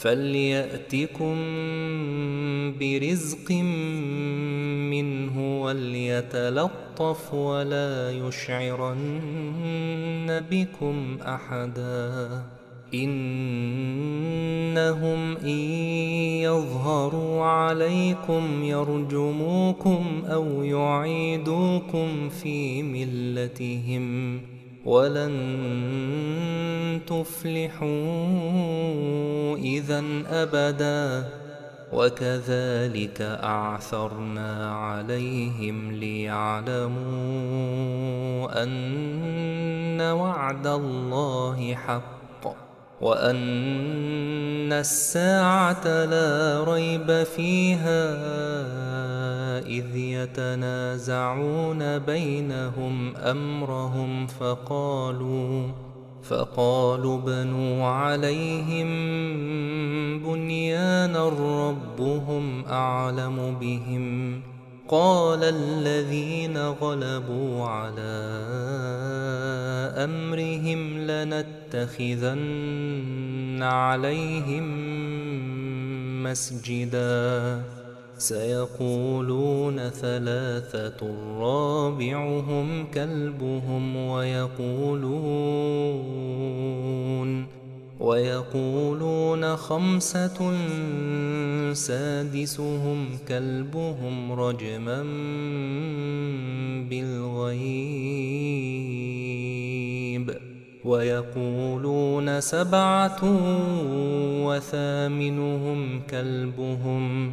فليأتكم برزق منه وليتلطف ولا يشعرن بكم أحداً إنهم إن يظهروا عليكم يرجموكم أو يعيدوكم في ملتهم ولن تفلحوا إذا أبدا وكذلك أعثرنا عليهم ليعلموا أن وعد الله حق وأن الساعة لا ريب فيها إذ يتنازعون بينهم أمرهم فقالوا فقالوا بنوا عليهم بنيانا ربهم أعلم بهم. قال الذين غلبوا على أمرهم لنتخذن عليهم مسجدا. سيقولون ثلاثة رابعهم كلبهم ويقولون ويقولون خمسة سادسهم كلبهم رجما بالغيب. ويقولون سبعة وثامنهم كلبهم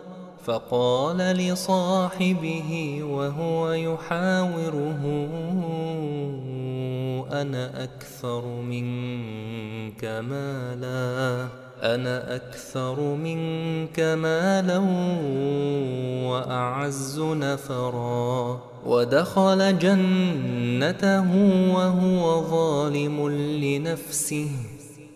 فقال لصاحبه وهو يحاوره أنا أكثر منك مالا أنا أكثر منك مالا وأعز نفرا. ودخل جنته وهو ظالم لنفسه.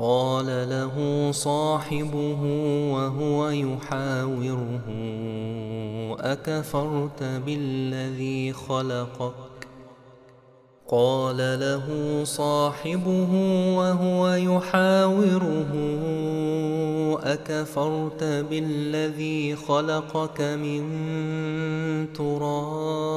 قال له صاحبه وهو يحاوره أكفرت بالذي خلقك؟ قال له صاحبه وهو يحاوره أكفرت بالذي خلقك من تراب؟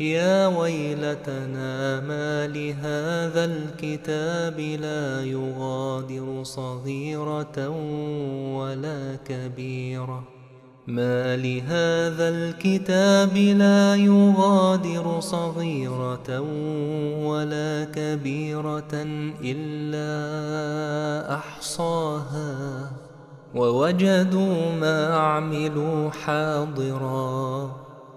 يا ويلتنا ما لهذا الكتاب لا يغادر صغيرة ولا كبيرة. ما لهذا الكتاب لا يغادر صغيرة ولا كبيرة إلا أحصاها. ووجدوا ما عملوا حاضراً.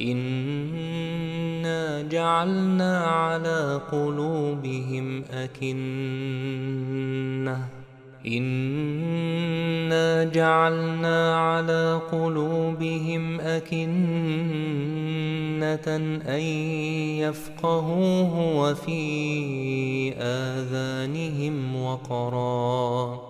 إنا جعلنا على قلوبهم أكنة إنا جعلنا على قلوبهم أكنة أن يفقهوه وفي آذانهم وقرا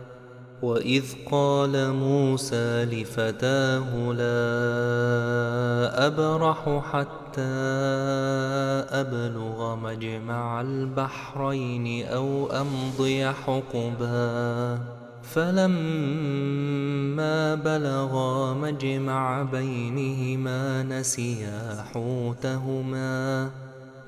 وإذ قال موسى لفتاه لا أبرح حتى أبلغ مجمع البحرين أو أمضي حقبا. فلما بلغا مجمع بينهما نسيا حوتهما.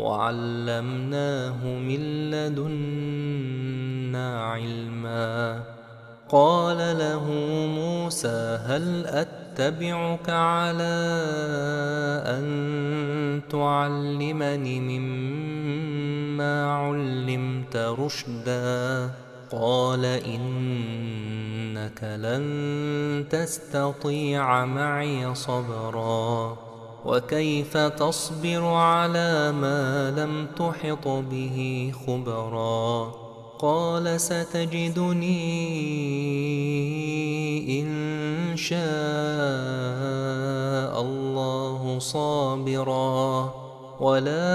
وعلمناه من لدنا علما. قال له موسى هل أتبعك على أن تعلمني مما علمت رشدا؟ قال إنك لن تستطيع معي صبرا. وكيف تصبر على ما لم تحط به خبرا قال ستجدني إن شاء الله صابرا ولا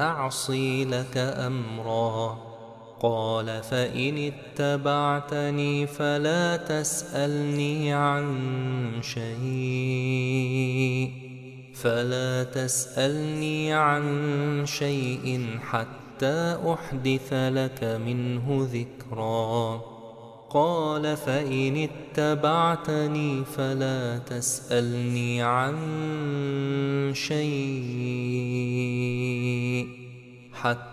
أعصي لك أمرا قال فإن اتبعتني فلا تسألني عن شيء فلا تسألني عن شيء حتى أحدث لك منه ذكرا. قال فإن اتبعتني فلا تسألني عن شيء حتى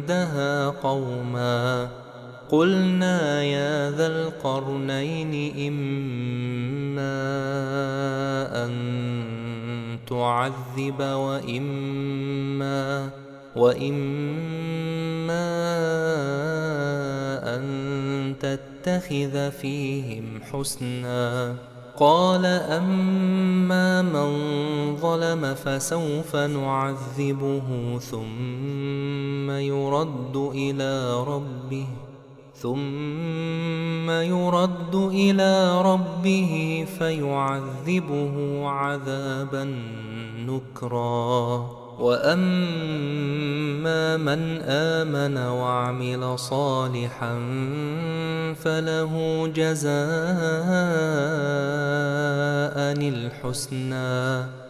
عندها قوما قلنا يا ذا القرنين إما أن تعذب وإما وإما أن تتخذ فيهم حسناً قال أما من ظلم فسوف نعذبه ثم يرد إلى ربه ثم يرد إلى ربه فيعذبه عذابا نكرا وأما من آمن وعمل صالحا فله جزاء الحسنى.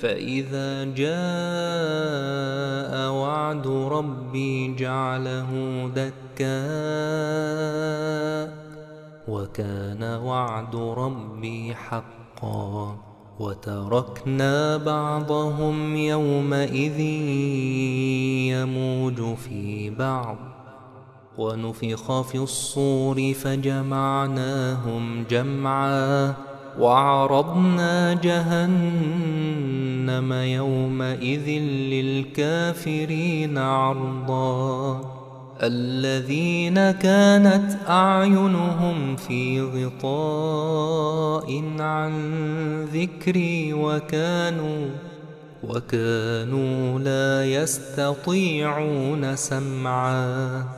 فإذا جاء وعد ربي جعله دكا وكان وعد ربي حقا وتركنا بعضهم يومئذ يموج في بعض ونفخ في الصور فجمعناهم جمعا وعرضنا جهنم يومئذ للكافرين عرضا. الذين كانت أعينهم في غطاء عن ذكري وكانوا وكانوا لا يستطيعون سمعا.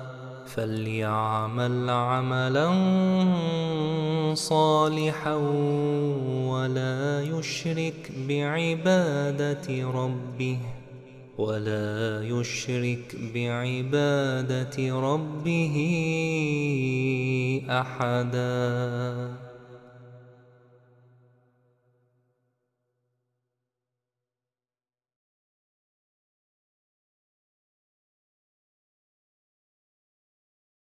فليعمل عملا صالحا ولا يشرك بعبادة ربه ولا يشرك بعبادة ربه أحداً.